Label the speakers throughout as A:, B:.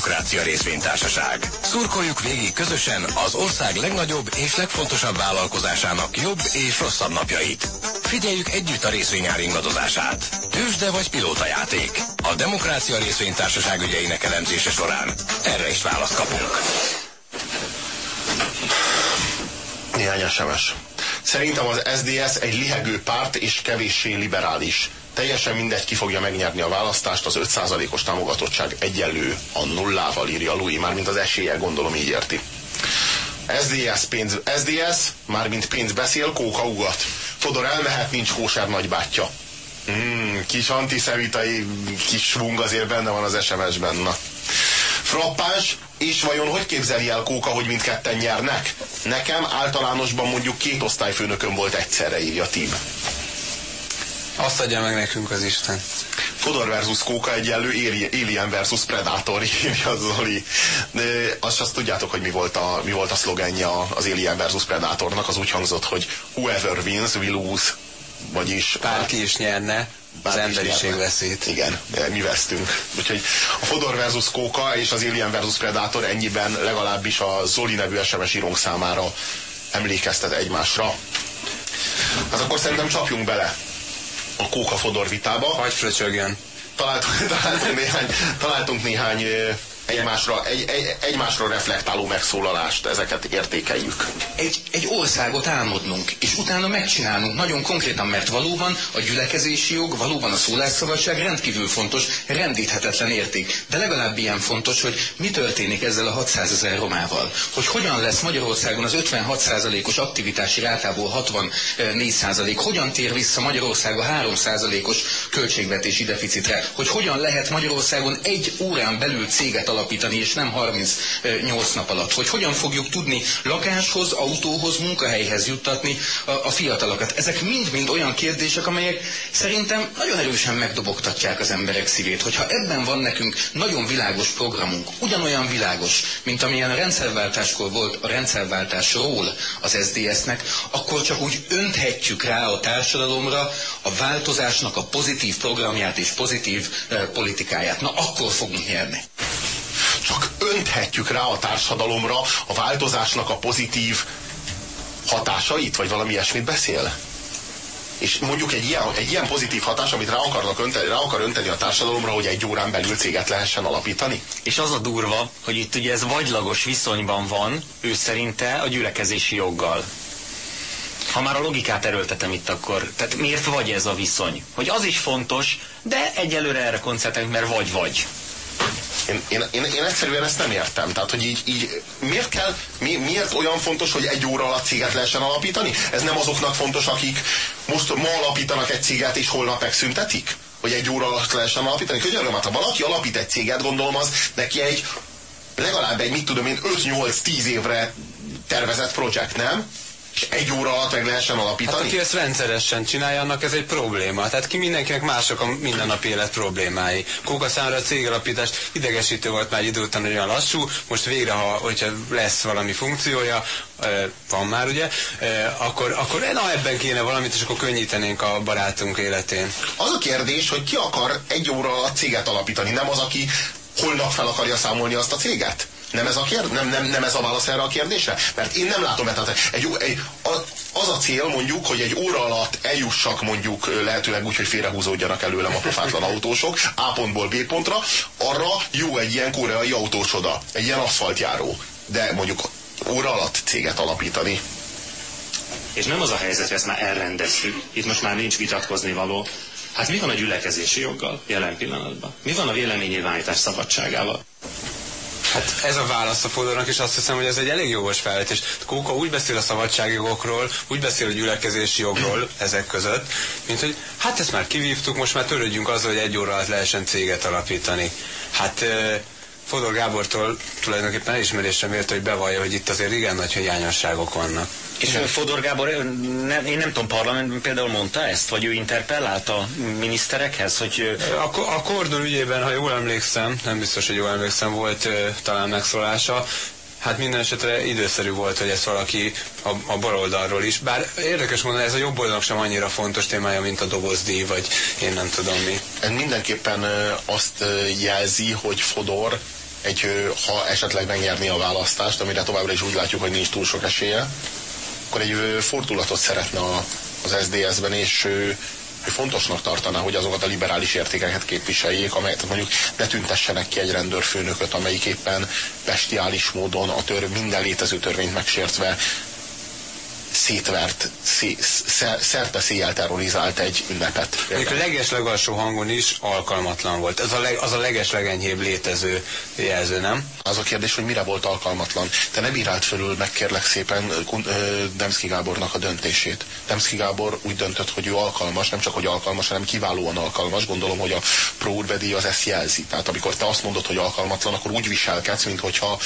A: Demokrácia Részvénytársaság. Szurkoljuk végig közösen az ország legnagyobb és legfontosabb vállalkozásának jobb és rosszabb napjait. Figyeljük együtt a részvényár ingadozását. Tősde vagy játék. A Demokrácia Részvénytársaság ügyeinek elemzése során erre is választ kapunk.
B: Néhány SMS. Szerintem az SDS egy lihegő párt és kevéssé liberális. Teljesen mindegy, ki fogja megnyerni a választást, az 5%-os támogatottság egyenlő a nullával, írja Louis, mármint az esélye, gondolom így érti. SDS pénz, SDS, mármint pénz beszél, kóka ugat. Fodor elmehet, nincs kóser nagybátyja. Mm, kis antiszemitai kis svung azért benne van az SMS-ben. Na. Frappáns, és vajon hogy képzeli el Kóka, hogy mindketten nyernek? Nekem általánosban mondjuk két osztályfőnököm volt egyszerre, írja Tim.
C: Azt adja meg nekünk az Isten.
B: Fodor versus Kóka egyenlő Alien versus Predator, írja Zoli. De azt, azt tudjátok, hogy mi volt a, mi volt a szlogenja az Alien versus Predatornak, az úgy hangzott, hogy whoever wins will lose. Vagyis...
C: Bárki is nyerne, az emberiség veszít.
B: Igen, mi vesztünk. Úgyhogy a Fodor versus Kóka és az Alien versus Predator ennyiben legalábbis a Zoli nevű SMS írónk számára emlékeztet egymásra. Hát akkor szerintem csapjunk bele a Kóka-Fodor vitába.
C: Hagy fröcsögjön.
B: Találtunk, találtunk néhány, találtunk néhány egymásra, egy, egy, egymásra reflektáló megszólalást, ezeket értékeljük.
D: Egy, egy országot álmodnunk, és utána megcsinálnunk nagyon konkrétan, mert valóban a gyülekezési jog, valóban a szólásszabadság rendkívül fontos, rendíthetetlen érték. De legalább ilyen fontos, hogy mi történik ezzel a 600 ezer romával. Hogy hogyan lesz Magyarországon az 56%-os aktivitási rátából 64%, hogyan tér vissza Magyarország a 3%-os költségvetési deficitre, hogy hogyan lehet Magyarországon egy órán belül céget alapítani alapítani, és nem 38 nap alatt. Hogy hogyan fogjuk tudni lakáshoz, autóhoz, munkahelyhez juttatni a, a fiatalokat. Ezek mind-mind olyan kérdések, amelyek szerintem nagyon erősen megdobogtatják az emberek szívét. Hogyha ebben van nekünk nagyon világos programunk, ugyanolyan világos, mint amilyen a rendszerváltáskor volt a rendszerváltásról az SDS-nek, akkor csak úgy önthetjük rá a társadalomra a változásnak a pozitív programját és pozitív eh, politikáját. Na akkor fogunk nyerni
B: csak önthetjük rá a társadalomra a változásnak a pozitív hatásait, vagy valami ilyesmit beszél? És mondjuk egy ilyen, egy ilyen pozitív hatás, amit rá, akarnak önteni, rá akar önteni a társadalomra, hogy egy órán belül céget lehessen alapítani?
E: És az a durva, hogy itt ugye ez vagylagos viszonyban van, ő szerinte a gyülekezési joggal. Ha már a logikát erőltetem itt, akkor tehát miért vagy ez a viszony? Hogy az is fontos, de egyelőre erre koncentrálunk, mert vagy-vagy.
B: Én, én, én, én egyszerűen ezt nem értem. Tehát, hogy így, így miért kell, mi, miért olyan fontos, hogy egy óra alatt céget lehessen alapítani? Ez nem azoknak fontos, akik most ma alapítanak egy céget, és holnap megszüntetik? Hogy egy óra alatt lehessen alapítani? Könyörgöm, hát ha valaki alapít egy céget, gondolom az neki egy legalább egy, mit tudom én, 5-8-10 évre tervezett projekt, nem? És egy óra alatt meg lehessen alapítani? Hát
C: aki ezt rendszeresen csinálja, annak ez egy probléma. Tehát ki mindenkinek mások a mindennapi élet problémái. Kóka számára a cégalapítás idegesítő volt már idő után, olyan lassú, most végre, ha, hogyha lesz valami funkciója, van már ugye, akkor, akkor na ebben kéne valamit, és akkor könnyítenénk a barátunk életén.
B: Az a kérdés, hogy ki akar egy óra alatt céget alapítani, nem az, aki holnap fel akarja számolni azt a céget? Nem ez a, kérd, nem, nem, nem ez a válasz erre a kérdésre? Mert én nem látom, mert egy, egy, az a cél mondjuk, hogy egy óra alatt eljussak mondjuk lehetőleg úgy, hogy félrehúzódjanak előlem a pofátlan autósok A pontból B pontra, arra jó egy ilyen koreai autósoda, egy ilyen aszfaltjáró. De mondjuk óra alatt céget alapítani.
F: És nem az a helyzet, hogy ezt már elrendeztük, itt most már nincs vitatkozni való. Hát mi van a gyülekezési joggal jelen pillanatban? Mi van a véleménynyilvánítás szabadságával?
C: Hát ez a válasz a Fodornak, és azt hiszem, hogy ez egy elég jogos felvetés. Kóka úgy beszél a szabadságjogokról, úgy beszél a gyülekezési jogról ezek között, mint hogy hát ezt már kivívtuk, most már törődjünk azzal, hogy egy óra alatt lehessen céget alapítani. Hát Fodor Gábortól tulajdonképpen elismerésre mért, hogy bevallja, hogy itt azért igen nagy hiányosságok vannak.
E: És igen. Fodor Gábor, nem, én nem tudom, parlamentben például mondta ezt, vagy ő interpellálta a miniszterekhez, hogy...
C: A, a Kordon ügyében, ha jól emlékszem, nem biztos, hogy jól emlékszem, volt talán megszólása, Hát minden esetre időszerű volt, hogy ezt valaki a, a baloldalról is. Bár érdekes mondani, ez a jobb oldalnak sem annyira fontos témája, mint a dobozdíj, vagy én nem tudom mi.
B: Ez mindenképpen azt jelzi, hogy Fodor egy, ha esetleg megnyerni a választást, amire továbbra is úgy látjuk, hogy nincs túl sok esélye, akkor egy fordulatot szeretne az SDS-ben, és ő fontosnak tartaná, hogy azokat a liberális értékeket képviseljék, amelyet mondjuk ne tüntessenek ki egy rendőrfőnököt, amelyik éppen bestiális módon a tör, minden létező törvényt megsértve szétvert, szé, szerte széjjel terrorizált egy ünnepet.
C: Még a legeslegalsó hangon is alkalmatlan volt. Ez a leg, az a legeslegenyhébb létező jelző, nem?
B: Az a kérdés, hogy mire volt alkalmatlan. Te nem írált fölül, meg kérlek szépen Demszki Gábornak a döntését. Demszki Gábor úgy döntött, hogy ő alkalmas, nem csak hogy alkalmas, hanem kiválóan alkalmas. Gondolom, hogy a Pro az ezt jelzi. Tehát amikor te azt mondod, hogy alkalmatlan, akkor úgy viselkedsz, mintha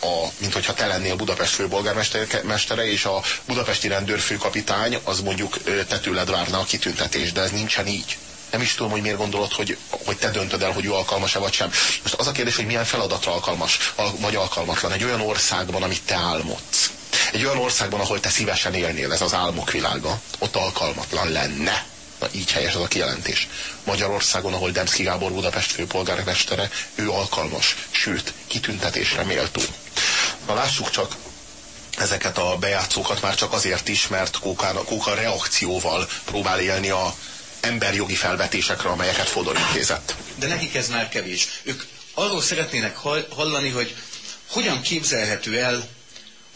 B: a, mint hogyha te lennél Budapest főbolgármestere, és a budapesti rendőrfőkapitány az mondjuk te tőled várna a kitüntetés, de ez nincsen így. Nem is tudom, hogy miért gondolod, hogy, hogy te döntöd el, hogy ő alkalmas-e vagy sem. Most az a kérdés, hogy milyen feladatra alkalmas, vagy alkalmatlan. Egy olyan országban, amit te álmodsz. Egy olyan országban, ahol te szívesen élnél, ez az álmok világa, ott alkalmatlan lenne. Na így helyes az a kijelentés. Magyarországon, ahol Demszki Gábor Budapest főpolgármestere, ő alkalmas, sőt, kitüntetésre méltó. Na lássuk csak ezeket a bejátszókat már csak azért is, mert Kóka, Kóka reakcióval próbál élni a emberjogi felvetésekre, amelyeket Fodor intézett.
D: De nekik ez már kevés. Ők arról szeretnének hallani, hogy hogyan képzelhető el,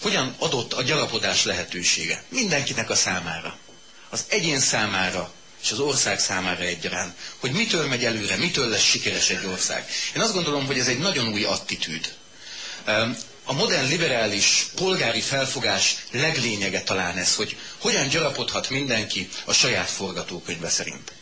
D: hogyan adott a gyarapodás lehetősége. Mindenkinek a számára. Az egyén számára, és az ország számára egyaránt, hogy mitől megy előre, mitől lesz sikeres egy ország. Én azt gondolom, hogy ez egy nagyon új attitűd. A modern liberális polgári felfogás leglényege talán ez, hogy hogyan gyarapodhat mindenki a saját forgatókönyve szerint.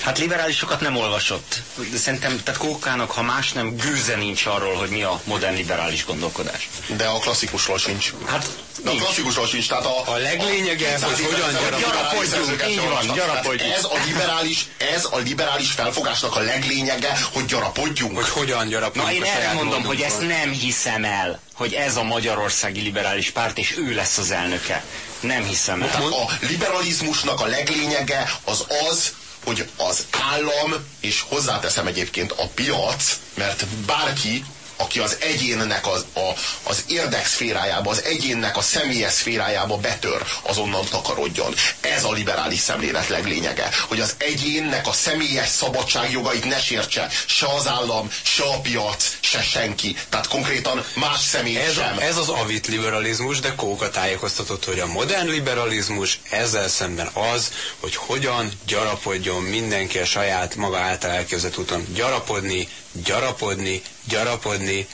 E: Hát liberálisokat nem olvasott. De szerintem, tehát Kókának, ha más nem, gőze nincs arról, hogy mi a modern liberális gondolkodás.
B: De a klasszikusról sincs.
E: Hát
B: de a klasszikusról sincs, tehát a...
C: A leglényege, a hogy hogyan
E: gyarapodjunk. Így van, gyarapodjunk.
B: Ez a liberális, ez a liberális felfogásnak a leglényege, hogy gyarapodjunk.
C: Hogy hogyan gyarapodjunk
E: Na én erre mondom, hogy ezt nem hiszem el, hogy ez a magyarországi liberális párt, és ő lesz az elnöke. Nem hiszem el.
B: Tehát a liberalizmusnak a leglényege az az, hogy az állam, és hozzáteszem egyébként a piac, mert bárki, aki az egyénnek az, a, az érdekszférájába, az egyénnek a személyes szférájába betör, azonnal takarodjon. Ez a liberális szemlélet leglényege, hogy az egyénnek a személyes szabadságjogait ne sértse se az állam, se a piac, se senki. Tehát konkrétan más személy
C: ez,
B: sem.
C: Ez az avit liberalizmus, de Kóka tájékoztatott, hogy a modern liberalizmus ezzel szemben az, hogy hogyan gyarapodjon mindenki a saját maga által elképzett úton. Gyarapodni, gyarapodni, gyarapodni,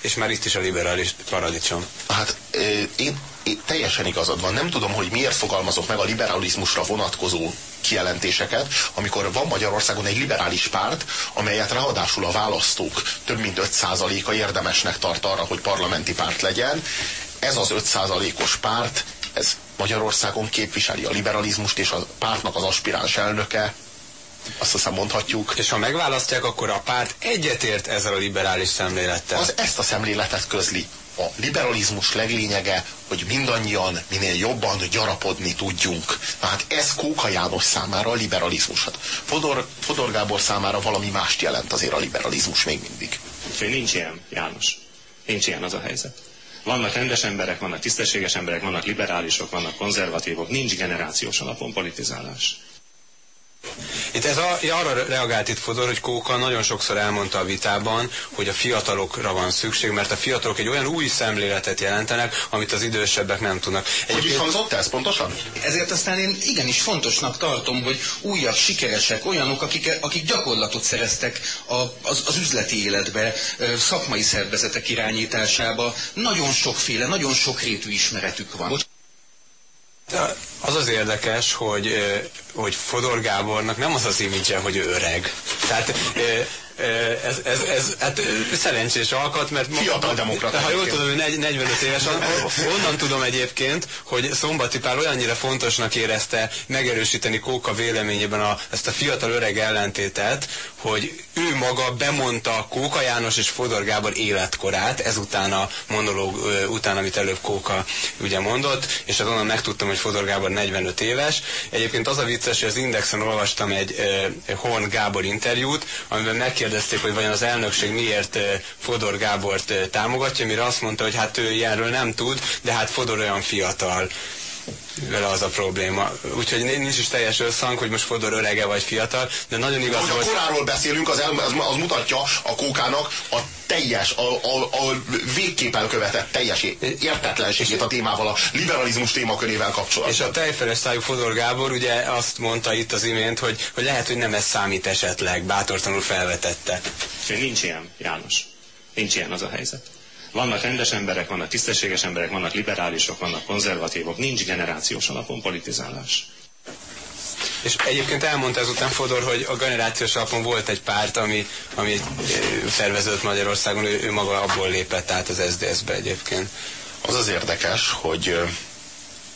C: és már itt is a liberális paradicsom.
B: Hát én, én teljesen igazad van. Nem tudom, hogy miért fogalmazok meg a liberalizmusra vonatkozó kijelentéseket, amikor van Magyarországon egy liberális párt, amelyet ráadásul a választók több mint 5%-a érdemesnek tart arra, hogy parlamenti párt legyen. Ez az 5%-os párt, ez Magyarországon képviseli a liberalizmust, és a pártnak az aspiráns elnöke azt hiszem mondhatjuk.
C: És ha megválasztják, akkor a párt egyetért ezzel a liberális szemlélettel.
B: Az ezt a szemléletet közli. A liberalizmus leglényege, hogy mindannyian minél jobban gyarapodni tudjunk. Hát ez Kóka János számára a liberalizmus. Hát Fodor, Fodor Gábor számára valami mást jelent azért a liberalizmus még mindig.
F: Úgyhogy nincs ilyen, János. Nincs ilyen az a helyzet. Vannak rendes emberek, vannak tisztességes emberek, vannak liberálisok, vannak konzervatívok, nincs generációs alapon politizálás.
C: Itt ez a, arra reagált itt Fodor, hogy Kóka nagyon sokszor elmondta a vitában, hogy a fiatalokra van szükség, mert a fiatalok egy olyan új szemléletet jelentenek, amit az idősebbek nem tudnak.
B: Egyébként... Hogy is hangzott ez pontosan?
D: Ezért aztán én igenis fontosnak tartom, hogy újabb sikeresek, olyanok, akik, akik gyakorlatot szereztek a, az, az üzleti életbe, szakmai szervezetek irányításába. Nagyon sokféle, nagyon sokrétű ismeretük van.
C: Az az érdekes, hogy, hogy Fodor Gábornak nem az az imidzse, hogy öreg. Tehát ez, ez, ez hát szerencsés alkat, mert...
B: Fiatal demokrata.
C: Ha jól tudom, ő 45 éves, onnan tudom egyébként, hogy Szombati Pál olyannyira fontosnak érezte megerősíteni Kóka véleményében a, ezt a fiatal öreg ellentétet, hogy ő maga bemondta Kóka János és Fodor Gábor életkorát, ezután a monológ után, amit előbb Kóka ugye mondott, és onnan megtudtam, hogy Fodor Gábor 45 éves. Egyébként az a vicces, hogy az Indexen olvastam egy Horn Gábor interjút, amiben megkérdezték, hogy vajon az elnökség miért uh, Fodor Gábort uh, támogatja, mire azt mondta, hogy hát ő ilyenről nem tud, de hát Fodor olyan fiatal vele az a probléma. Úgyhogy nincs is teljes összhang, hogy most Fodor örege vagy fiatal, de nagyon igaz,
B: hogy... a koráról beszélünk, az, el, az, az mutatja a kókának a teljes, a, a, a végképp elkövetett teljes értetlenségét a témával, a liberalizmus témakörével kapcsolatban.
C: És a tejfeles szájú Fodor Gábor ugye azt mondta itt az imént, hogy, hogy lehet, hogy nem ez számít esetleg, bátortanul felvetette.
F: Nincs ilyen, János. Nincs ilyen az a helyzet. Vannak rendes emberek, vannak tisztességes emberek, vannak liberálisok, vannak konzervatívok, nincs generációs alapon politizálás.
C: És egyébként elmondta ezután Fodor, hogy a generációs alapon volt egy párt, ami, ami szerveződött Magyarországon, ő, ő maga abból lépett át az SZDSZ-be egyébként.
B: Az az érdekes, hogy,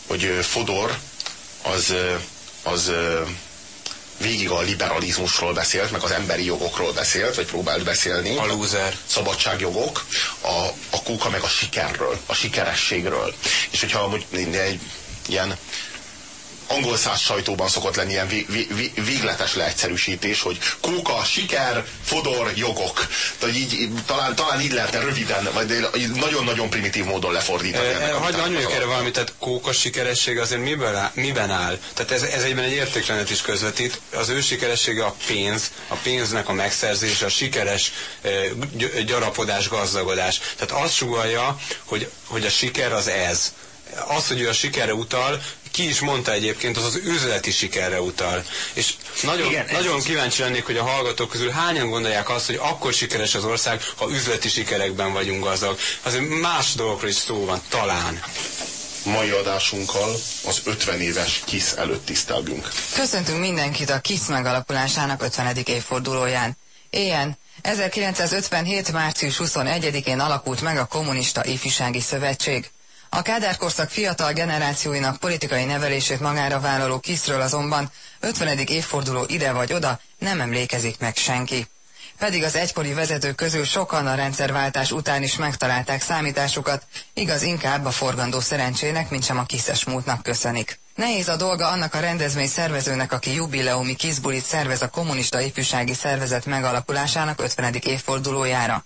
B: hogy Fodor az, az végig a liberalizmusról beszélt, meg az emberi jogokról beszélt, vagy próbált beszélni.
C: A lúzer.
B: Szabadságjogok, a, a kóka meg a sikerről, a sikerességről. És hogyha amúgy egy ilyen angol száz sajtóban szokott lenni ilyen vé, vé, végletes leegyszerűsítés, hogy kóka, siker, fodor, jogok. Tehát így, talán, talán így lehetne röviden, vagy nagyon-nagyon primitív módon lefordítani.
C: E, Hagyj mondjuk erre valamit, tehát kóka sikeresség azért miben áll? Miben áll? Tehát ez, ez egyben egy értéklenet is közvetít. Az ő sikeressége a pénz, a pénznek a megszerzése, a sikeres e, gyarapodás, gazdagodás. Tehát azt sugalja, hogy, hogy a siker az ez az, hogy ő a sikerre utal, ki is mondta egyébként, az az üzleti sikerre utal. És nagyon, Igen, nagyon kíváncsi lennék, hogy a hallgatók közül hányan gondolják azt, hogy akkor sikeres az ország, ha üzleti sikerekben vagyunk gazdag. Azért más dolgokról is szó van, talán
B: mai adásunkkal az 50 éves KISZ előtt tisztelgünk.
G: Köszöntünk mindenkit a KISZ megalakulásának 50. évfordulóján. Éjjel 1957. március 21-én alakult meg a Kommunista Ifjúsági Szövetség. A kádárkorszak fiatal generációinak politikai nevelését magára vállaló kiszről azonban 50. évforduló ide vagy oda nem emlékezik meg senki. Pedig az egykori vezetők közül sokan a rendszerváltás után is megtalálták számításukat, igaz inkább a forgandó szerencsének, mint sem a kiszes múltnak köszönik. Nehéz a dolga annak a rendezvény szervezőnek, aki jubileumi kizbulit szervez a kommunista ifjúsági szervezet megalakulásának 50. évfordulójára.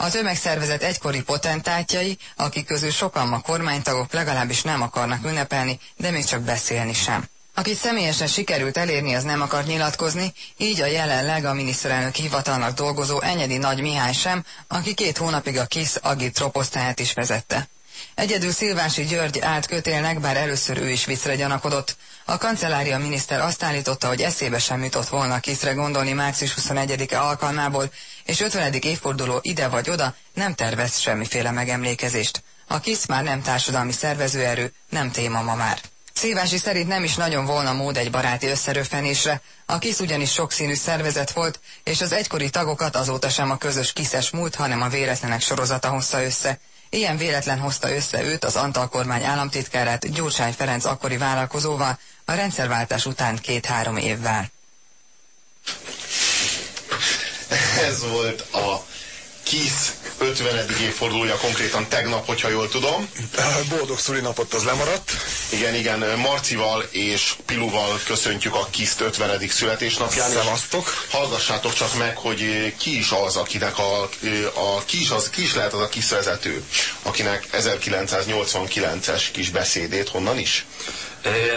G: A tömegszervezet egykori potentátjai, akik közül sokan ma kormánytagok legalábbis nem akarnak ünnepelni, de még csak beszélni sem. Akit személyesen sikerült elérni, az nem akar nyilatkozni, így a jelenleg a miniszterelnök hivatalnak dolgozó Enyedi Nagy Mihály sem, aki két hónapig a KISZ agitroposztáját is vezette. Egyedül Szilvási György állt kötélnek, bár először ő is viccre gyanakodott. A kancellária miniszter azt állította, hogy eszébe sem jutott volna Kiszre gondolni március 21-e alkalmából, és 50. évforduló ide vagy oda nem tervez semmiféle megemlékezést. A KISZ már nem társadalmi szervezőerő, nem téma ma már. Szilvási szerint nem is nagyon volna mód egy baráti összeröffenésre, a KISZ ugyanis sokszínű szervezet volt, és az egykori tagokat azóta sem a közös kiszes múlt, hanem a véletlenek sorozata hozta össze. Ilyen véletlen hozta össze őt, az Antal kormány államtitkárát Gyurcsány Ferenc akkori vállalkozóval, a rendszerváltás után két-három évvel.
B: Ez volt a KISZ 50. évfordulója konkrétan tegnap, hogyha jól tudom.
H: Boldog szülinapot az lemaradt.
B: Igen, igen, Marcival és Piluval köszöntjük a KISZ 50. születésnapján.
H: Szevasztok.
B: Hallgassátok csak meg, hogy ki is az, akinek a, a ki, is az, ki is lehet az a KISZ vezető, akinek 1989-es kis beszédét honnan is?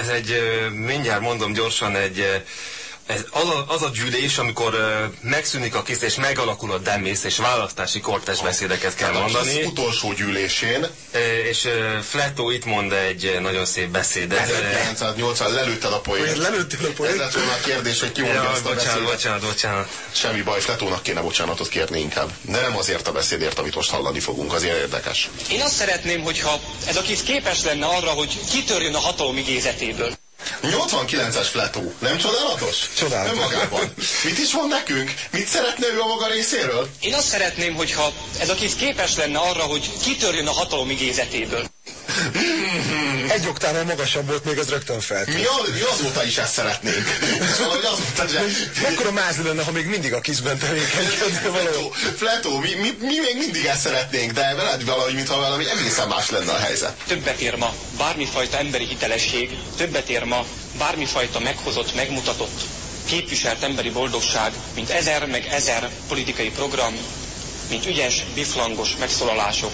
I: Ez egy, mindjárt mondom gyorsan, egy ez az a, az a gyűlés, amikor uh, megszűnik a kis és megalakul a demész, és választási kortes beszédeket kell mondani.
B: Az utolsó gyűlésén.
I: Uh, és uh, Fletó itt mond egy nagyon szép beszédet.
B: 1980 lelőtted a poént.
H: Lelőtted a poént.
B: Ez lett volna a kérdés, hogy ki mondja ja, ezt a
I: bocsánat,
B: beszédet.
I: bocsánat, bocsánat.
B: Semmi baj, Fletónak kéne bocsánatot kérni inkább. De nem azért a beszédért, amit most hallani fogunk, azért érdekes.
J: Én azt szeretném, hogyha ez a kis képes lenne arra, hogy kitörjön a hatalom igézetéből.
B: 89-es fletó. Nem csodálatos?
H: Csodálatos.
B: Önmagában. Mit is mond nekünk? Mit szeretne ő a maga részéről?
J: Én azt szeretném, hogyha ez a kis képes lenne arra, hogy kitörjön a hatalom igézetéből.
H: Egy oktávon magasabb volt, még ez rögtön fel.
B: Mi, az, mi azóta is ezt szeretnénk. Valahogy azóta is...
H: Mekkora máz lenne, ha még mindig a kizben tevékenykedne valahol.
B: Fletó, mi, mi, mi, még mindig ezt szeretnénk, de veled valahogy, mintha valami egészen más lenne a helyzet.
J: Többet ér ma bármifajta emberi hitelesség, többet ér ma bármifajta meghozott, megmutatott, képviselt emberi boldogság, mint ezer meg ezer politikai program, mint ügyes, biflangos megszólalások,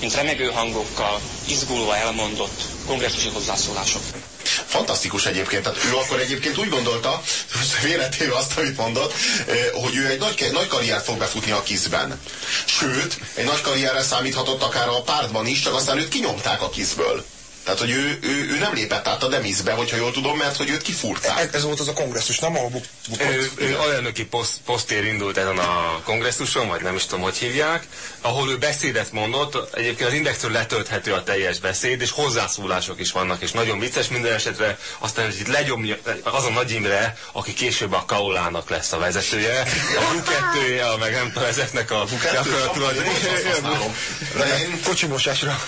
J: mint remegő hangokkal, izgulva elmondott kongresszusi hozzászólások.
B: Fantasztikus egyébként. Tehát ő akkor egyébként úgy gondolta, véletéve azt, amit mondott, hogy ő egy nagy, nagy karriert fog befutni a kizben. Sőt, egy nagy karrierre számíthatott akár a pártban is, csak aztán őt kinyomták a kizből. Tehát, hogy ő, ő, ő nem lépett át a demizbe, hogyha jól tudom, mert hogy őt kifúrták.
H: Ez, ez volt az a kongresszus, nem? Ahol buk, bukott.
I: Ő, ő alelnöki poszt, posztér indult ezen a kongresszuson, vagy nem is tudom, hogy hívják, ahol ő beszédet mondott, egyébként az indexről letölthető a teljes beszéd, és hozzászólások is vannak, és nagyon vicces minden esetre, aztán hogy itt legyomja, az a Nagy Imre, aki később a Kaulának lesz a vezetője, a bukettője, meg nem tudom, ezeknek a gyakorlatilag...
H: Kocsimosásra.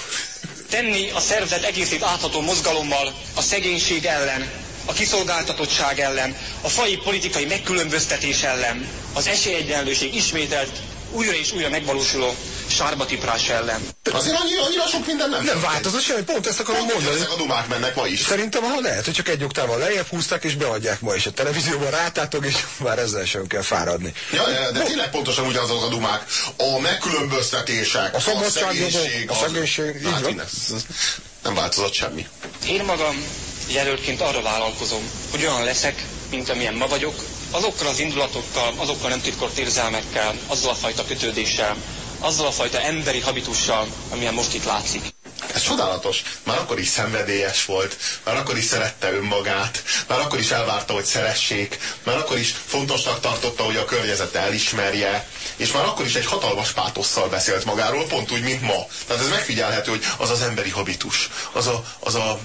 J: Tenni a szervezet egészét átható mozgalommal a szegénység ellen, a kiszolgáltatottság ellen, a fai politikai megkülönböztetés ellen, az esélyegyenlőség ismételt, újra és újra megvalósuló sárba ellen.
B: Azért annyira, annyira sok minden nem
H: Nem változott semmi, pont ezt akarom
B: Pont,
H: mondani.
B: Ezek a dumák mennek ma is.
H: Szerintem ha lehet, hogy csak egy oktával lejjebb húzták és beadják ma is a televízióban, rátátog, és már ezzel sem kell fáradni.
B: Ja, de tényleg pontosan ugyanazok a dumák. A megkülönböztetések,
H: A szabadságjogok,
B: szegénység,
H: a
B: az-
H: szegénység, így
B: Hát,
H: van.
B: innen, nem változott semmi.
J: Én magam jelöltként arra vállalkozom, hogy olyan leszek, mint amilyen ma vagyok, azokkal az indulatokkal, azokkal nem titkolt érzelmekkel, azzal a fajta kötődéssel, azzal a fajta emberi habitussal, amilyen most itt látszik.
B: Ez csodálatos. Már akkor is szenvedélyes volt, már akkor is szerette önmagát, már akkor is elvárta, hogy szeressék, már akkor is fontosnak tartotta, hogy a környezete elismerje, és már akkor is egy hatalmas pátosszal beszélt magáról, pont úgy, mint ma. Tehát ez megfigyelhető, hogy az az emberi habitus, az a, az a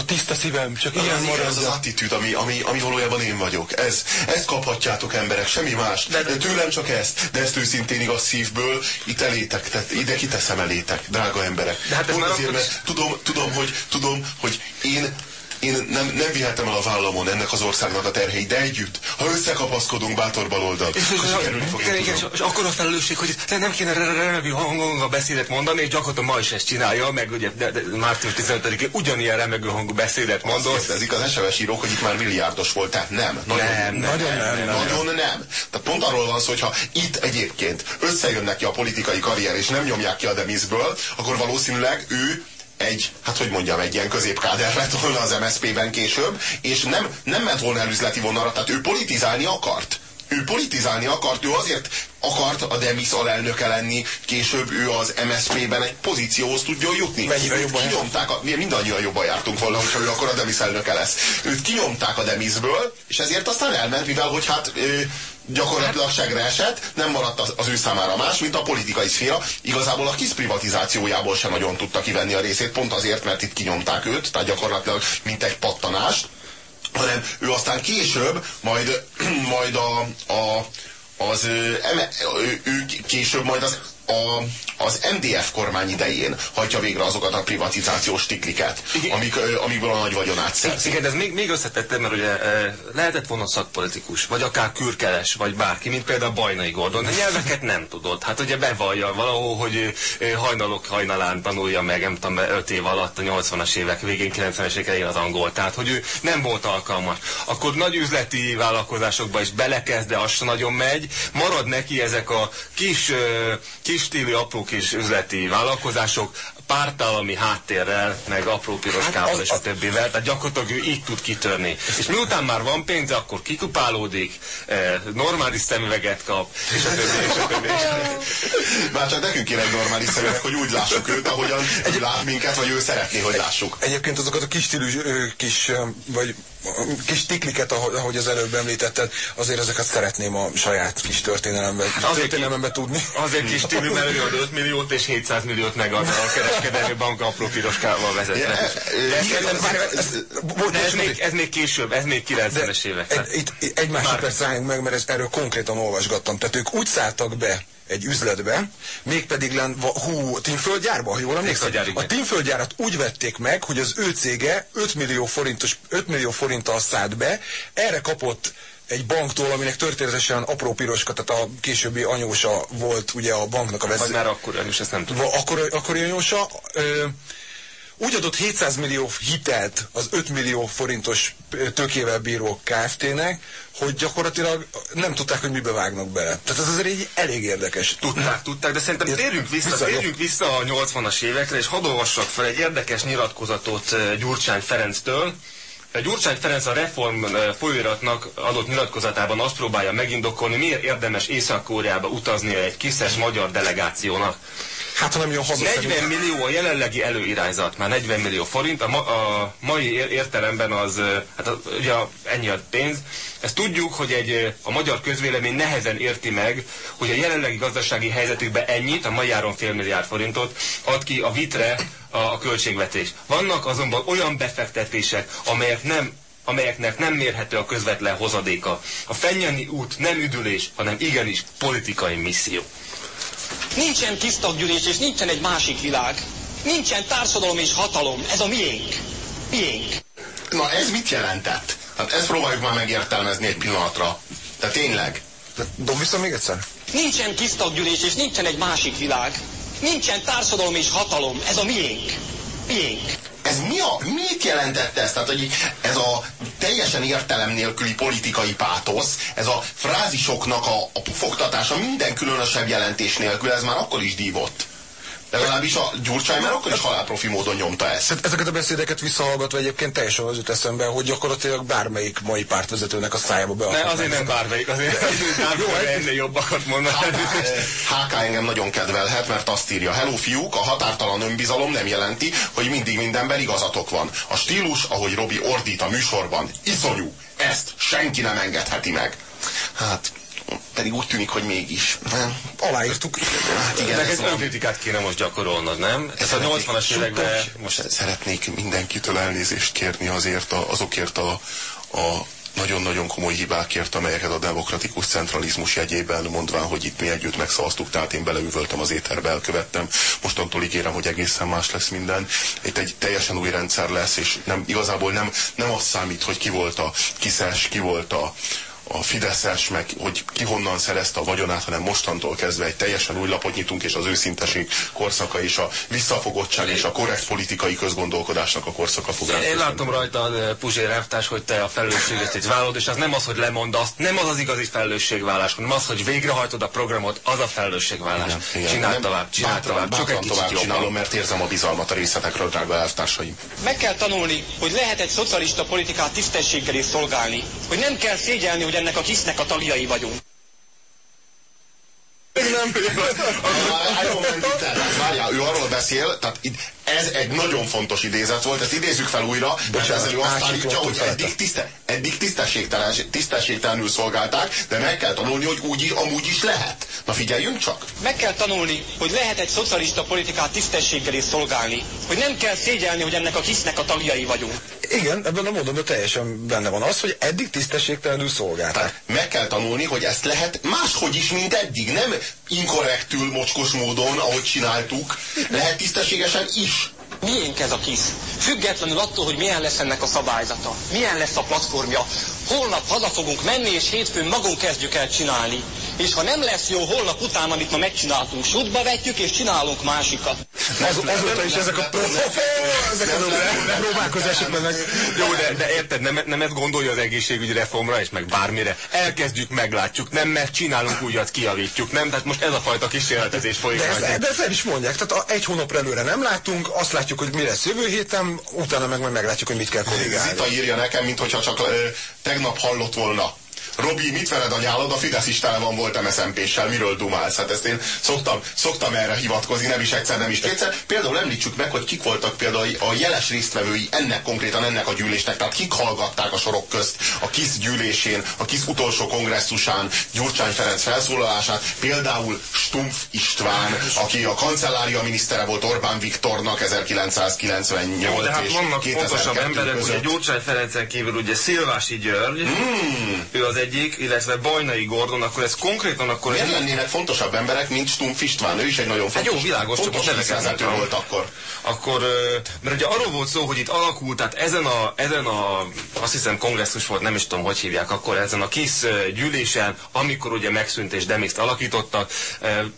H: a tiszta szívem, csak
B: Igen,
H: ilyen
B: igen, ez az attitűd, ami, ami, ami valójában én vagyok. Ez, ezt kaphatjátok emberek, semmi más. De, de tőlem csak ezt, de ezt őszintén igaz szívből itt elétek, tehát ide kiteszem elétek, drága emberek.
I: De hát ez
B: Pont
I: már
B: azért, mert tudom, tudom, hogy, tudom, hogy én én nem, nem vihetem el a vállamon ennek az országnak a terheit, de együtt, ha összekapaszkodunk bátor baloldal,
I: és,
B: tudom.
I: és akkor a felelősség, hogy nem kéne re- re- remegő hangon a beszédet mondani, és gyakorlatilag ma is ezt csinálja, meg ugye de, de, március 15-én ugyanilyen remegő hangú beszédet
B: Azt
I: mondott.
B: kérdezik az SMS írók, hogy itt már milliárdos volt, tehát nem. Nagyon
I: Nem, nem,
H: Nagyon nem, nem.
B: Nagyon nem. Tehát pont arról van szó, hogy ha itt egyébként összejön neki a politikai karrier, és nem nyomják ki a demizből, akkor valószínűleg ő egy, hát hogy mondjam, egy ilyen középkáder lett volna az MSZP-ben később, és nem, nem ment volna el üzleti vonalra, tehát ő politizálni akart. Ő politizálni akart, ő azért akart a Demis alelnöke lenni, később ő az MSZP-ben egy pozícióhoz tudjon jutni.
H: Mennyire
B: Őt
H: jobban
B: kinyomták, a, mi mindannyian jobban jártunk volna, hogyha ő akkor a Demis elnöke lesz. Őt kinyomták a Demisből, és ezért aztán elment, mivel hogy hát ö, gyakorlatilag segre esett, nem maradt az, az ő számára más, mint a politikai szféra. Igazából a kis privatizációjából sem nagyon tudta kivenni a részét, pont azért, mert itt kinyomták őt, tehát gyakorlatilag mint egy pattanást, hanem ő aztán később, majd, majd a, a, az, ő, ő később majd az, a, az MDF kormány idején hagyja végre azokat a privatizációs tikliket, amik, amikből a nagy vagyonát szerzi.
I: Igen, ez még, még összetettem, mert ugye eh, lehetett volna szakpolitikus, vagy akár kürkeles, vagy bárki, mint például Bajnai Gordon. A nyelveket nem tudod. Hát ugye bevallja valahol, hogy hajnalok hajnalán tanulja meg, nem tudom, 5 év alatt a 80-as évek végén, 90-es évek elején az angol. Tehát, hogy ő nem volt alkalmas. Akkor nagy üzleti vállalkozásokba is belekezd, de az nagyon megy. Marad neki ezek a kis, eh, kis stílű, apró kis üzleti vállalkozások, pártállami háttérrel, meg apró piroskával
H: Hát
I: és a többivel, tehát gyakorlatilag ő így tud kitörni. És miután már van pénze, akkor kikupálódik, eh, normális szemüveget kap, és a többi, és a többi. És a többi.
B: Már csak nekünk kéne egy normális személyek, hogy úgy lássuk őt, ahogyan ő lát minket, vagy ő szeretné, hogy lássuk.
H: Egyébként azokat a kis stílus, kis, vagy kis tikliket, ahogy, az előbb említetted, azért ezeket szeretném a saját kis történelemben,
I: azért
H: történelemben tudni.
I: Azért kis stílű, mert ő ad 5 milliót és 700 milliót meg a, a kereskedelmi bank apró piroskával vezetve. De ez, még, később, ez még 90-es évek.
H: Itt, egy másodperc álljunk meg, mert erről konkrétan olvasgattam. Tehát ők úgy szálltak be egy üzletbe, mégpedig len, hú, Tinföldgyárba, ha jól emlékszem. A Tinföldgyárat úgy vették meg, hogy az ő cége 5 millió, forintos, 5 millió forinttal szállt be, erre kapott egy banktól, aminek történetesen apró piroska, tehát a későbbi anyósa volt ugye a banknak a
I: Vagy
H: vezető.
I: már akkor, is ezt nem tudom.
H: Akkor, akkor anyósa. Ö, úgy adott 700 millió hitelt az 5 millió forintos ö, tőkével bíró Kft-nek, hogy gyakorlatilag nem tudták, hogy mibe vágnak bele. Tehát ez azért egy elég érdekes.
I: Tudták, tudták, de szerintem térjünk vissza,
H: jó.
I: térjünk vissza a 80-as évekre, és hadd olvassak fel egy érdekes nyilatkozatot Gyurcsány Ferenctől. Eh, Gyurcsány Ferenc a Reform eh, folyóiratnak adott nyilatkozatában azt próbálja megindokolni, miért érdemes Észak-Koreába utaznia egy kiszes magyar delegációnak.
H: Hát, nem jön haza
I: 40
H: szerintem.
I: millió a jelenlegi előirányzat, már 40 millió forint, a, ma, a mai ér- értelemben az, ö, hát a, ugye ennyi a pénz. Ezt tudjuk, hogy egy, ö, a magyar közvélemény nehezen érti meg, hogy a jelenlegi gazdasági helyzetükben ennyit, a mai áron fél milliárd forintot ad ki a vitre a, a költségvetés. Vannak azonban olyan befektetések, amelyek nem amelyeknek nem mérhető a közvetlen hozadéka. A Fennyeni út nem üdülés, hanem igenis politikai misszió.
J: Nincsen tisztaggyűlés és nincsen egy másik világ. Nincsen társadalom és hatalom. Ez a miénk. Miénk.
B: Na ez mit jelentett? Hát ezt próbáljuk már megértelmezni egy pillanatra. De tényleg.
H: Dob vissza még egyszer.
J: Nincsen tisztaggyűlés és nincsen egy másik világ. Nincsen társadalom és hatalom. Ez a miénk. Miénk.
B: Ez mi a, mit jelentett ez? Tehát, hogy ez a teljesen értelem nélküli politikai pátosz, ez a frázisoknak a, a pufogtatása minden különösebb jelentés nélkül, ez már akkor is dívott. Legalábbis a Gyurcsány már akkor is halálprofi módon nyomta ezt.
H: Ezeket a beszédeket visszahallgatva egyébként teljesen az jut eszembe, hogy gyakorlatilag bármelyik mai pártvezetőnek a szájába
I: Ne,
H: beadhatnák.
I: azért nem bármelyik, azért, azért bármelyik ennél jobbakat mondani.
B: HK engem nagyon kedvelhet, mert azt írja, hello fiúk, a határtalan önbizalom nem jelenti, hogy mindig mindenben igazatok van. A stílus, ahogy Robi ordít a műsorban, iszonyú. Ezt senki nem engedheti meg. Hát, pedig úgy tűnik, hogy mégis. Nem?
H: Aláírtuk.
B: Hát igen,
I: Neked
B: ez van.
I: önkritikát kéne most gyakorolnod, nem? Ez a 80-as években most
B: Szeretnék mindenkitől elnézést kérni azért a, azokért a, a nagyon-nagyon komoly hibákért, amelyeket a demokratikus centralizmus jegyében mondván, hogy itt mi együtt megszavaztuk, tehát én beleüvöltem az éterbe, elkövettem. Mostantól ígérem, hogy egészen más lesz minden. Itt egy teljesen új rendszer lesz, és nem, igazából nem, nem az számít, hogy ki volt a kiszes, ki volt a, a Fideszes, meg hogy ki honnan szerezte a vagyonát, hanem mostantól kezdve egy teljesen új lapot nyitunk, és az őszinteség korszaka, és a visszafogottság, és a korrekt politikai közgondolkodásnak a korszaka fog ránk
I: Én látom rajta, eh, Puzsér elvtárs, hogy te a felelősséget itt vállalod, és az nem az, hogy lemondasz, nem az az igazi felelősségvállás, hanem az, hogy végrehajtod a programot, az a felelősségvállás. Csináld
B: Nem,
I: tovább,
B: bátran-
I: tovább, csak egy
B: tovább
I: jobban.
B: csinálom, mert érzem a bizalmat a részletekről, drága elvtársaim.
J: Meg kell tanulni, hogy lehet egy szocialista politikát tisztességgel is szolgálni. Hogy nem kell szégyelni, hogy ennek a kisznek a tagjai vagyunk.
B: Peter, Várjál, ő arról beszél, tehát ez egy nagyon fontos idézet volt, ezt idézzük fel újra, mert ezzel ő azt állítja, hogy eddig, tiszte, eddig tisztességtelen, tisztességtelenül szolgálták, de meg kell tanulni, hogy úgy amúgy is lehet. Na figyeljünk csak!
J: Meg kell tanulni, hogy lehet egy szocialista politikát tisztességgel is szolgálni. Hogy nem kell szégyelni, hogy ennek a kisznek a tagjai vagyunk.
H: Igen, ebben a módon teljesen benne van az, hogy eddig tisztességtelenül szolgálták.
B: Tehát meg kell tanulni, hogy ezt lehet máshogy is, mint eddig. Nem inkorrektül, mocskos módon, ahogy csináltuk. Lehet tisztességesen is.
J: Miénk ez a kisz? Függetlenül attól, hogy milyen lesz ennek a szabályzata, milyen lesz a platformja. Holnap haza fogunk menni, és hétfőn magunk kezdjük el csinálni. És ha nem lesz jó holnap után, amit ma megcsináltunk, sútba vetjük, és csinálunk másikat.
H: Azóta is ezek a, ezek a próbálkozások mennek.
I: Jó, de, de érted, nem, nem ezt gondolja az egészségügyi reformra, és meg bármire. Elkezdjük, meglátjuk, nem mert csinálunk újat, kiavítjuk, nem? Tehát most ez a fajta kísérletezés folyik.
H: De ezt, de ezt el is mondják. Tehát a, egy hónapra előre nem látunk, azt látjuk, hogy mi lesz jövő héten, utána meg majd meglátjuk, hogy mit kell korrigálni.
B: Zita írja nekem, mintha csak ö, tegnap hallott volna. Robi, mit vered a nyálod? A Fidesz is tele van volt MSZMP-ssel, miről dumálsz? Hát ezt én szoktam, szoktam erre hivatkozni, nem is egyszer, nem is kétszer. Például említsük meg, hogy kik voltak például a jeles résztvevői ennek konkrétan ennek a gyűlésnek, tehát kik hallgatták a sorok közt a KISZ gyűlésén, a KISZ utolsó kongresszusán Gyurcsány Ferenc felszólalását, például Stumpf István, aki a kancellária minisztere volt Orbán Viktornak 1998
I: Jó, de hát
B: és
I: vannak
B: 2002
I: fontosabb emberek,
B: között.
I: ugye Gyurcsány Ferencen kívül ugye Szilvási György,
B: Hmm.
I: ő az egyik egyik, illetve Bajnai Gordon, akkor ez konkrétan akkor...
B: Miért lennének fontosabb emberek, mint Stumpf István? Ő is egy nagyon
I: Hát
B: fontos,
I: jó, világos, csak
B: fontos
I: most neveket
B: vezető
I: mondtam.
B: volt akkor.
I: Akkor, mert ugye arról volt szó, hogy itt alakult, tehát ezen a, ezen a, azt hiszem kongresszus volt, nem is tudom, hogy hívják akkor, ezen a KISZ ö, gyűlésen, amikor ugye megszűnt és Demiszt alakítottak,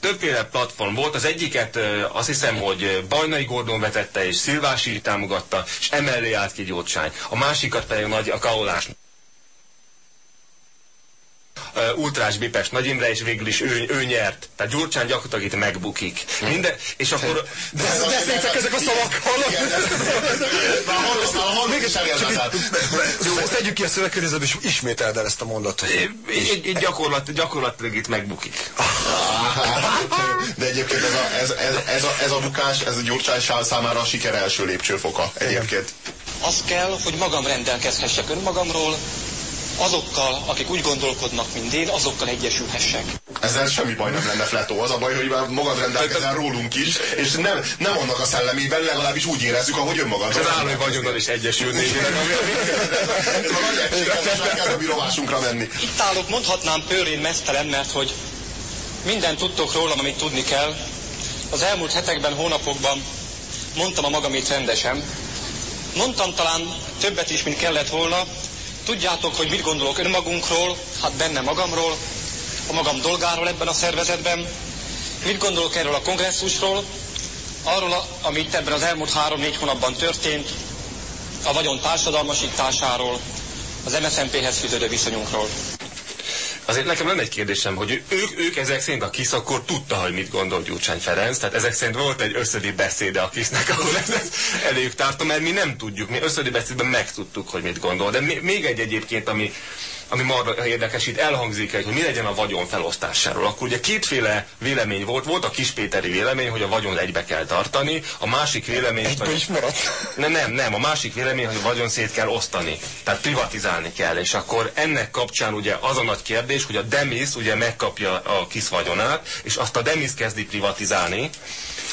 I: többféle platform volt, az egyiket azt hiszem, hogy Bajnai Gordon vetette és Szilvási támogatta, és emellé állt ki Gyurcsány. A másikat pedig nagy a kaolás Ultrás Bipes Nagy Imre, és végül is ő, ő nyert. Tehát Gyurcsán gyakorlatilag itt megbukik. Minden, és akkor...
H: De, de szétek ezek a szavak, hallod? Jó, ezt tegyük ki a szövegkörnyezetbe, és ismételd el ezt a mondatot.
I: gyakorlat, gyakorlatilag itt megbukik.
B: De egyébként ez a, ez, ez, ez, a, ez a bukás, ez a Gyurcsány számára a siker első lépcsőfoka egyébként.
J: Az kell, hogy magam rendelkezhessek önmagamról, azokkal, akik úgy gondolkodnak, mint én, azokkal egyesülhessek.
B: Ezzel semmi baj nem lenne, Fletó. Az a baj, hogy már magad rendelkezel rólunk is, és nem, nem annak a szellemében, legalábbis úgy érezzük, ahogy önmagad.
I: Az állami vagyonnal is egyesülni.
B: Ez a nagy kell a mi rovásunkra menni.
J: Itt állok, mondhatnám pőrén mesztelen, mert hogy mindent tudtok rólam, amit tudni kell. Az elmúlt hetekben, hónapokban mondtam a magamét rendesen. Mondtam talán többet is, mint kellett volna. Tudjátok, hogy mit gondolok önmagunkról, hát benne magamról, a magam dolgáról ebben a szervezetben. Mit gondolok erről a kongresszusról, arról, a, amit ebben az elmúlt három-négy hónapban történt, a vagyon társadalmasításáról, az MSZNP-hez fűződő viszonyunkról.
I: Azért nekem nem egy kérdésem, hogy ők, ők ezek szerint a KISZ akkor tudta, hogy mit gondol Gyurcsány Ferenc, tehát ezek szerint volt egy összödi beszéde a KISZ-nek, ahol ez, ez eléjük tartom, mert mi nem tudjuk, mi összödi beszédben megtudtuk, hogy mit gondol. De még egy egyébként, ami, ami marra érdekes, itt elhangzik egy, hogy mi legyen a vagyon felosztásáról. Akkor ugye kétféle vélemény volt. Volt a kispéteri vélemény, hogy a vagyon egybe kell tartani, a másik vélemény...
H: Egybe is maradt.
I: Nem, nem, nem. A másik vélemény, hogy a vagyon szét kell osztani. Tehát privatizálni kell. És akkor ennek kapcsán ugye az a nagy kérdés, hogy a Demis ugye megkapja a kis vagyonát, és azt a Demis kezdi privatizálni.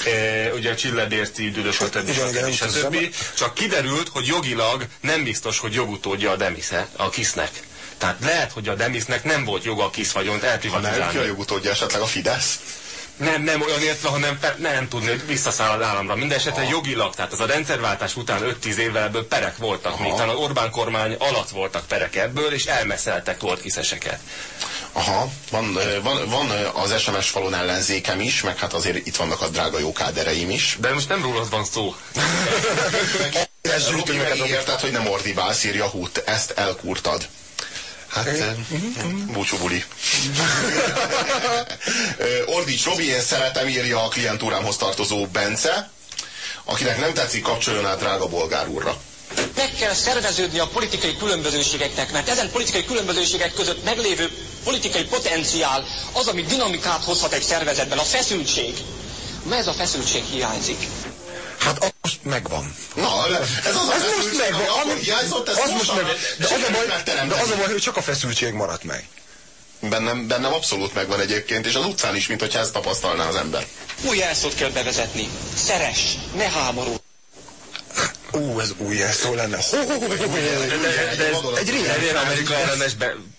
I: E, ugye a Csilledérci
H: igen,
I: stb.
H: tudom.
I: stb. Csak kiderült, hogy jogilag nem biztos, hogy jogutódja a Demise, a kisznek. Tehát lehet, hogy a Demisnek nem volt joga a kis vagyont
B: Ha nem,
I: elprivatizálni.
B: ki a jogutódja esetleg a Fidesz?
I: Nem, nem olyan értve, hanem nem tudni, hogy visszaszáll az államra. Mindenesetre jogilag, tehát az a rendszerváltás után 5-10 évvel ebből perek voltak, még talán az Orbán kormány alatt voltak perek ebből, és elmeszeltek volt kiszeseket.
B: Aha, van, van, van az SMS falon ellenzékem is, meg hát azért itt vannak a drága jó kádereim is.
I: De most nem rólad van szó.
H: Ez
B: Robi, megígérted, hogy nem ordibálsz, írja Hut. Ezt elkurtad. Hát, ö, búcsú buli. Ö, Ordíts Robi, én szeretem, írja a klientúrámhoz tartozó Bence, akinek nem tetszik, kapcsoljon át drága bolgár úrra.
J: Meg kell szerveződni a politikai különbözőségeknek, mert ezen politikai különbözőségek között meglévő politikai potenciál az, ami dinamikát hozhat egy szervezetben, a feszültség. Ma ez a feszültség hiányzik.
H: Hát az most megvan.
B: Na, ez az a
H: Ez most megvan.
B: ami hiányzott, ez
H: Az most meg, de az a baj, de az a baj, hogy csak a feszültség maradt meg.
B: Bennem, bennem abszolút megvan egyébként, és az utcán is, mint hogyha ezt tapasztalná az ember.
J: Új jelszót kell bevezetni. Szeres, ne háború.
H: Ú, ez új jelszó lenne. Ho, ho, ho, ho, ho, ho,
I: De ez
H: Egy régen
I: Egy Amerika ellenes bepiszkelődés,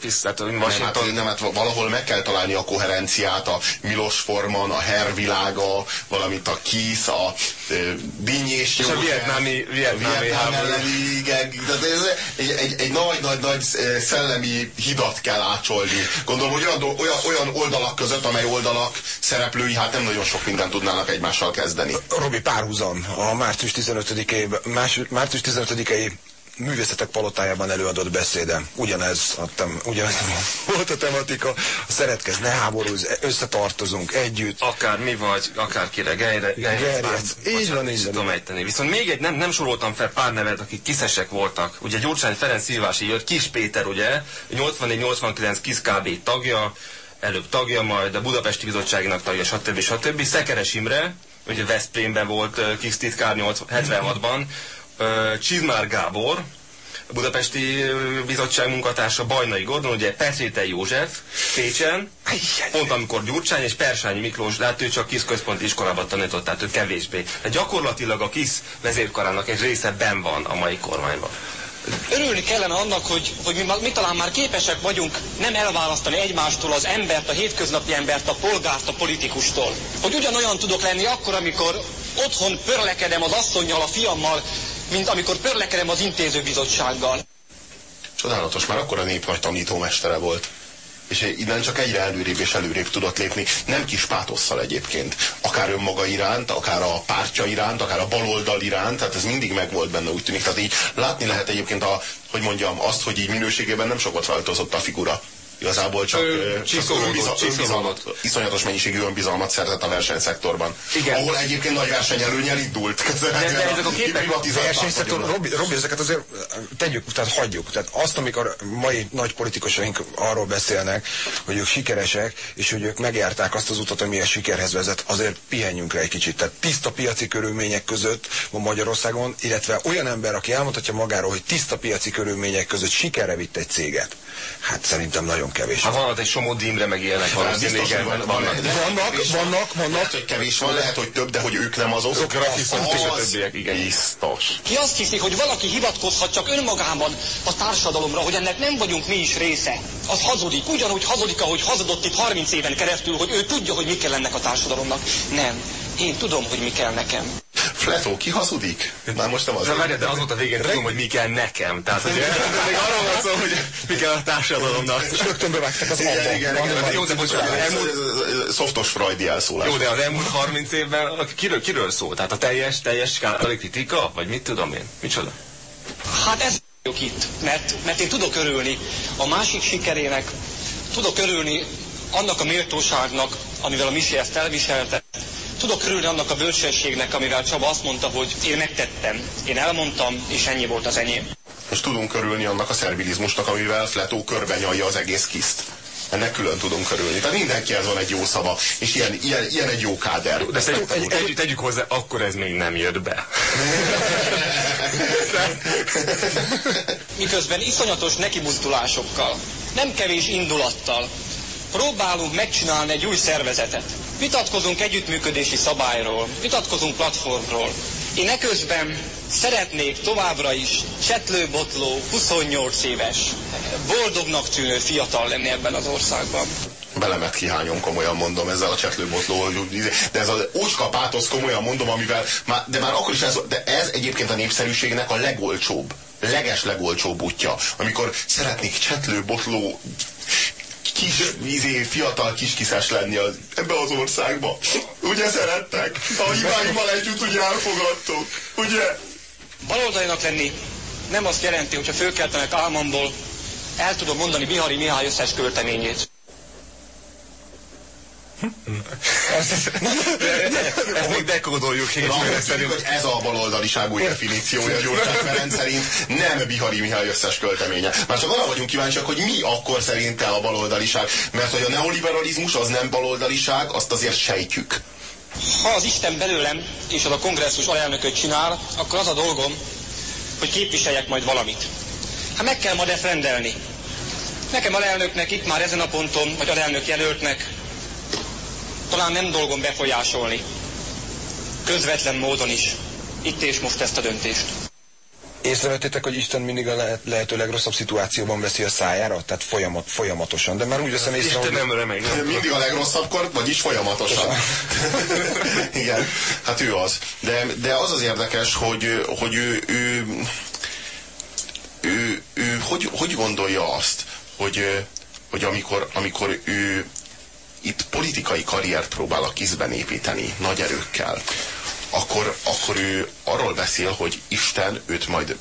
I: pisz, tehát hogy
B: Nem, hát,
I: Washington
B: nem, hát valahol meg kell találni a koherenciát, a Milos Forman, a Herr világa, valamint a Kisz, a ö, Dinnyés
I: És a
B: József,
I: vietnámi-
B: a
I: vietnámi
B: elleni, ez egy, egy, egy nagy, nagy, nagy szellemi hidat kell ácsolni. Gondolom, hogy olyan, olyan, olyan oldalak között, amely oldalak szereplői hát nem nagyon sok mindent tudnának egymással kezdeni.
H: Robi párhuzam. A március 15-i, más- március 15-i művészetek palotájában előadott beszédem. Ugyanez, a tem, ugyanez volt a tematika. Szeretkezz, ne háborúzz, összetartozunk együtt.
I: akár mi vagy, akár kire, gejre.
H: Így van, így
I: tudom ejteni. Viszont még egy, nem, nem soroltam fel pár nevet, akik kiszesek voltak. Ugye Gyurcsány Ferenc Szilvási jött, Kis Péter ugye, 84-89 Kis KB tagja, előbb tagja, majd a Budapesti Bizottságnak tagja, stb. stb. Szekeres Imre, ugye Veszprémben volt Kis titkár 80 76-ban, Ö, Csizmár Gábor, Budapesti Bizottság munkatársa Bajnai Gordon, ugye Petrétei József, Pécsen, pont amikor Gyurcsány és Persányi Miklós, de hát ő csak KISZ központi iskolában tanított, tehát ő kevésbé. De gyakorlatilag a KISZ vezérkarának egy része ben van a mai kormányban.
J: Örülni kellene annak, hogy, hogy mi, mi talán már képesek vagyunk nem elválasztani egymástól az embert, a hétköznapi embert, a polgárt a politikustól. Hogy ugyanolyan tudok lenni akkor, amikor otthon pörlekedem az asszonnyal, a fiammal, mint amikor pörlekedem az intézőbizottsággal.
B: Csodálatos, már akkor a nép nagy tanítómestere volt. És innen csak egyre előrébb és előrébb tudott lépni, nem kis pátosszal egyébként. Akár önmaga iránt, akár a pártja iránt, akár a baloldal iránt, tehát ez mindig megvolt benne, úgy tűnik. Tehát így látni lehet egyébként a, hogy mondjam, azt, hogy így minőségében nem sokat változott a figura. Igazából csak,
I: Ö,
B: csak
I: csiszolódott,
B: önbiza-
I: csiszolódott.
B: önbizalmat, iszonyatos mennyiségű önbizalmat szerzett a versenyszektorban.
I: Igen.
B: Ahol egyébként nagy versenyelőnyel indult.
I: De- de ezek a képek-
B: privatizált
H: versenyszektor. Robi, Robi, ezeket azért tegyük, tehát hagyjuk. Tehát azt, amikor mai nagy politikusaink arról beszélnek, hogy ők sikeresek, és hogy ők megjárták azt az utat, ami a sikerhez vezet, azért pihenjünk rá egy kicsit. Tehát tiszta piaci körülmények között van Magyarországon, illetve olyan ember, aki elmondhatja magáról, hogy tiszta piaci körülmények között sikerre vitt egy céget. Hát szerintem nagyon kevés.
I: Hát van ott egy somó dímre meg ilyenek valószínűleg.
B: Biztos, hogy
I: igen,
B: van, van,
I: vannak.
H: Vannak,
B: kevés
H: vannak, vannak.
B: Lehet, hogy kevés van, lehet, hogy több, de hogy ők nem azok.
I: Viszont
B: Az-
I: többiek, igen.
B: Biztos.
J: Ki azt hiszi, hogy valaki hivatkozhat csak önmagában a társadalomra, hogy ennek nem vagyunk mi is része, az hazudik. Ugyanúgy hazudik, ahogy hazudott itt 30 éven keresztül, hogy ő tudja, hogy mi kell ennek a társadalomnak. Nem. Én tudom, hogy mi kell nekem.
B: Fletó, ki hazudik? Már most nem az.
I: De várj, de az volt a végén, tudom, hogy mi kell nekem. Tehát, hogy még arról van szó, hogy mi kell a társadalomnak.
H: És rögtön bevágták az
B: Igen, igen.
I: Jó, de bocsánat, elmúlt,
B: Szoftos Freudi elszólás.
I: jó, de az elmúlt 30 évben kiről, kiről szól? Tehát a teljes, teljes skálai kritika? Vagy mit tudom én? Micsoda?
J: Hát ez vagyok itt, mert, mert én tudok örülni a másik sikerének, tudok örülni annak a méltóságnak, amivel a Misi ezt elviselte, tudok örülni annak a bölcsességnek, amivel Csaba azt mondta, hogy én megtettem, én elmondtam, és ennyi volt az enyém.
B: És tudunk örülni annak a szervilizmusnak, amivel Fletó körbenyalja az egész kiszt. Ennek külön tudunk örülni. Tehát mindenkihez van egy jó szava, és ilyen, ilyen, ilyen egy jó káder.
I: De tegyük, egy, egy, tegyük hozzá, akkor ez még nem jött be.
J: miközben iszonyatos nekimuzdulásokkal, nem kevés indulattal próbálunk megcsinálni egy új szervezetet. Vitatkozunk együttműködési szabályról, vitatkozunk platformról. Én eközben szeretnék továbbra is csetlőbotló, 28 éves, boldognak tűnő fiatal lenni ebben az országban.
B: Belemet kihányom, komolyan mondom, ezzel a csetlőbotló, de ez az ócska pátosz, komolyan mondom, amivel, már, de már akkor is ez, de ez egyébként a népszerűségnek a legolcsóbb, leges legolcsóbb útja, amikor szeretnék csetlőbotló kis, vízé, fiatal kiskiszes lenni az, ebbe az országba. Ugye szerettek? A hibáimmal együtt ugye elfogadtok, ugye?
J: Baloldalinak lenni nem azt jelenti, hogyha fölkeltenek álmomból, el tudom mondani Bihari Mihály összes költeményét.
I: Ezt még dekódoljuk ki, és
B: Na,
I: meg
B: azt
I: szerint
B: hogy ez a baloldaliság új definíciója Gyurcsány Ferenc szerint nem Bihari Mihály összes költeménye. Már csak arra vagyunk kíváncsiak, hogy mi akkor szerinte a baloldaliság. Mert hogy a neoliberalizmus az nem baloldaliság, azt azért sejtjük.
J: Ha az Isten belőlem és az a kongresszus alelnököt csinál, akkor az a dolgom, hogy képviseljek majd valamit. Hát meg kell ma defrendelni. Nekem alelnöknek itt már ezen a ponton, vagy alelnök jelöltnek, talán nem dolgom befolyásolni. Közvetlen módon is. Itt és most ezt a döntést.
H: Észrevettétek, hogy Isten mindig a lehet, lehető legrosszabb szituációban veszi a szájára? Tehát folyamat, folyamatosan. De már úgy veszem észre,
I: Isten
H: hogy...
I: nem remény.
B: Mindig a legrosszabbkor, vagyis folyamatosan. Igen, hát ő az. De, de az az érdekes, hogy, hogy ő, ő, ő, ő hogy, hogy gondolja azt, hogy, hogy amikor, amikor ő itt politikai karriert próbál a kizben építeni nagy erőkkel, akkor, akkor ő arról beszél, hogy Isten őt majd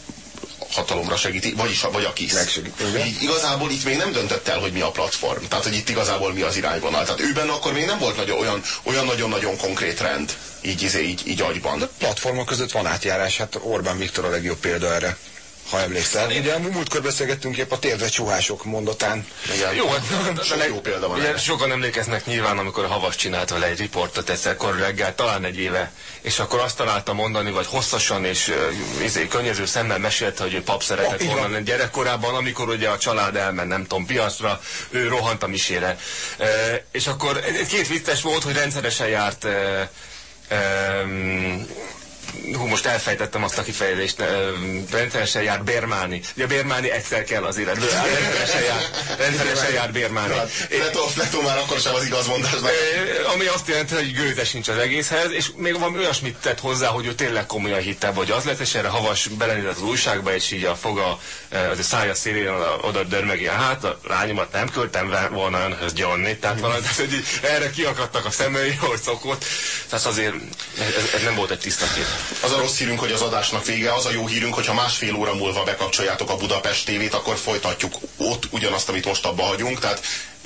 B: hatalomra segíti, vagyis vagy a KISZ. Így igazából itt még nem döntött el, hogy mi a platform. Tehát, hogy itt igazából mi az irányvonal. Tehát őben akkor még nem volt nagyon, olyan, olyan nagyon-nagyon konkrét rend, így, izé, így, így agyban.
H: platformok között van átjárás, hát Orbán Viktor a legjobb példa erre, ha emlékszel. Ugye múltkor beszélgettünk épp a térdre csuhások mondatán.
B: Igen.
I: Jó, hát
B: Sok jó példa van
I: Ugye sokan emlékeznek nyilván, amikor a Havas csinált vele egy riportot egyszer reggel, talán egy éve, és akkor azt találta mondani, vagy hosszasan és izé, könnyező szemmel mesélte, hogy ő pap szeretett
H: így
I: volna gyerekkorában, amikor ugye a család elment, nem tudom, piacra, ő rohant a misére. Uh, és akkor két vicces volt, hogy rendszeresen járt uh, um, most elfejtettem azt a kifejezést, rendszeresen jár bérmálni. Ugye bérmálni egyszer kell az életből, rendszeresen jár, rendszeresen jár bérmálni.
B: Hát, Fletó már akkor sem az igazmondásnak.
I: Ö, Ami azt jelenti, hogy gőze sincs az egészhez, és még van olyasmit tett hozzá, hogy ő tényleg komolyan hitte, hogy az lett, és erre havas belenézett az újságba, és így a foga, az a szája szélén oda dörmegi, hát a lányomat nem küldtem volna önhöz gyonni, tehát valami, tehát, hogy erre kiakadtak a szemei, hogy szokott. Tehát azért ez, ez nem volt egy tiszta kép.
B: Az a rossz hírünk, hogy az adásnak vége, az a jó hírünk, hogyha másfél óra múlva bekapcsoljátok a Budapest tévét, akkor folytatjuk ott ugyanazt, amit most abba hagyunk, tehát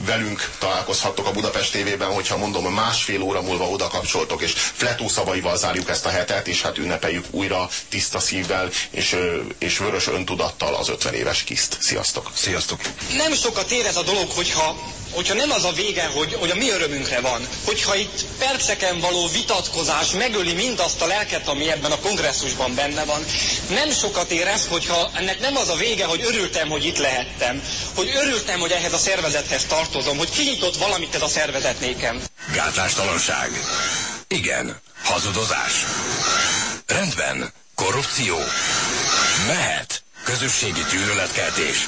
B: velünk találkozhattok a Budapest tévében, hogyha mondom, másfél óra múlva oda kapcsoltok, és Fletó szavaival zárjuk ezt a hetet, és hát ünnepeljük újra tiszta szívvel és, és vörös öntudattal az 50 éves kiszt. Sziasztok!
H: Sziasztok!
J: Nem sokat ér ez a dolog, hogyha, hogyha nem az a vége, hogy, hogy a mi örömünkre van. Hogyha itt perceken való vitatkozás megöli mindazt a lelket, ami ebben a kongresszusban benne van. Nem sokat ér ez, hogyha ennek nem az a vége, hogy örültem, hogy itt lehettem. Hogy örültem, hogy ehhez a szervezethez tartozom. Hogy kinyitott valamit ez a szervezet nékem.
A: Gátlástalanság. Igen. Hazudozás. Rendben. Korrupció. Mehet. Közösségi gyűlöletkeltés.